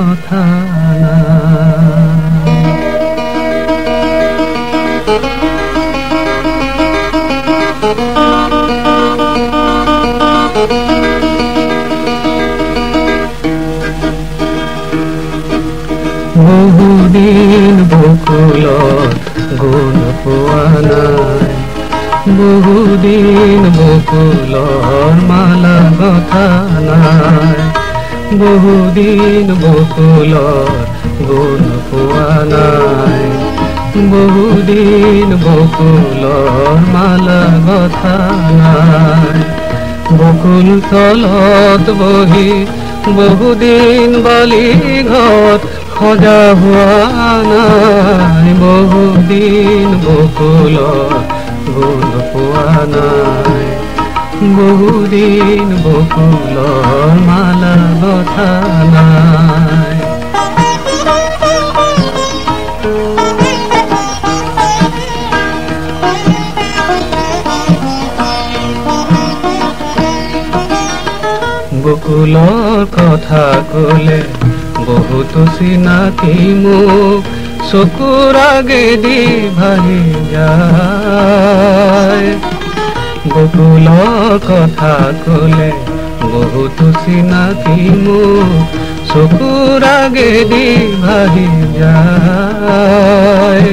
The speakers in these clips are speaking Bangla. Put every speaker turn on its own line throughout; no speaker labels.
গথা না। বহুদিন বকুলত গুণ পোৱা নাই। বহুদিন বকুলৰ মালা কথা নাই। বহুদিন বকুলৰ গুণ পোৱা নাই। বহুদিন বকুলৰ মালা কথা নাই। বকুল তলত বহি বহুদিন বালি ঘৰত সজা হোৱা নাই। বহুদিন বকুলৰ গুণ পোৱা নাই। বহুদিন বকুলৰ মালা কথা নাই। বকুলৰ কথা কলে বহুতো চিনাকি মোক, চকুৰ আগেদি ভাহি যায়। বকুলৰ কথা কলে বহুতো চিনাকি মোক চকুৰ আগেদি ভাহি যায়।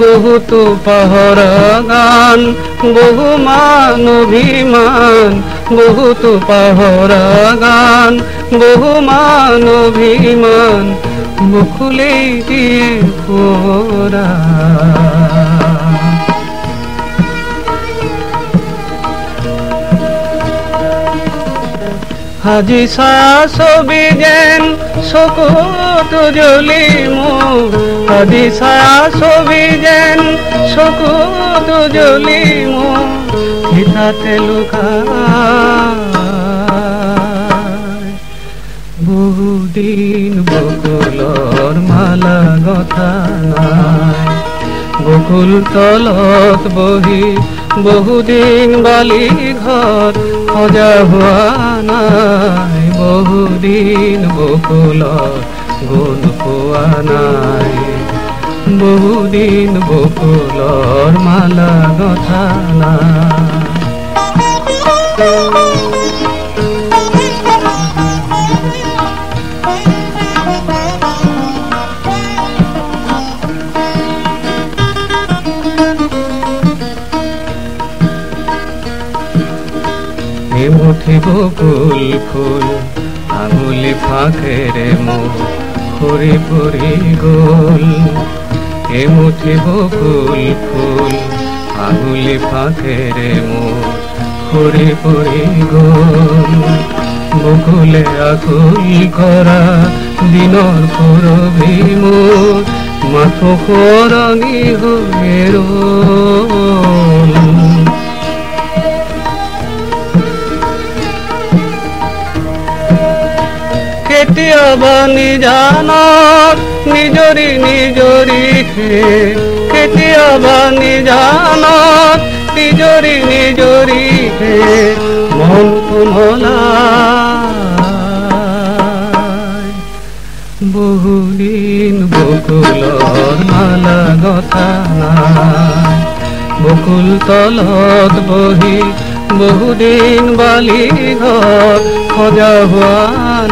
বহুতো পাহৰা গান, বহু মান অভিমান, বহুতো পাহৰা গান, বহু মান অভিমান মুখলেই দিয়ে পৰা আজি ছবি যেন চকুত জ্বলি মোৰ আজি ছবি যেন চকুত জ্বলি মোৰ হিতাতে লুকাই বহুদিন বকুলৰ মালা গথা নাই। বকুল তলত বহি বহুদিন বালি ঘৰ সজা হোৱা নাই বহুদিন বকুলত গুণ পোৱা নাই বহুদিন বকুলৰ মালা গঠা নাই বকুল ফুল আঙুলি ফাঁকেৰে মোক ফুৰি ফুৰি গ'ল। এমুঠি বকুল ফুল আঙুলি ফাঁকেৰে মোক ফুৰি ফুৰি গ'ল। বকুলে আকুল কৰা দিনৰ পুৰবি মোৰ মাথো সৰণি হৈ ৰ'ল নিজানত নিজৰি নিজৰি কেতিয়াবা নিজানত নিজৰি নিজৰি মন কোমলা বহুদিন বকুলৰ মালা গথা নাই বকুল তলত বহি বহুদিন বালি ঘর, খোঁজা হোৱা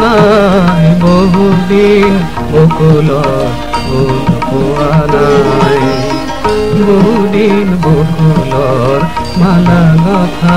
নাই। বহুদিন বকুল ফুল পোৱা নাই। বহুদিন বকুলৰ মালা নাই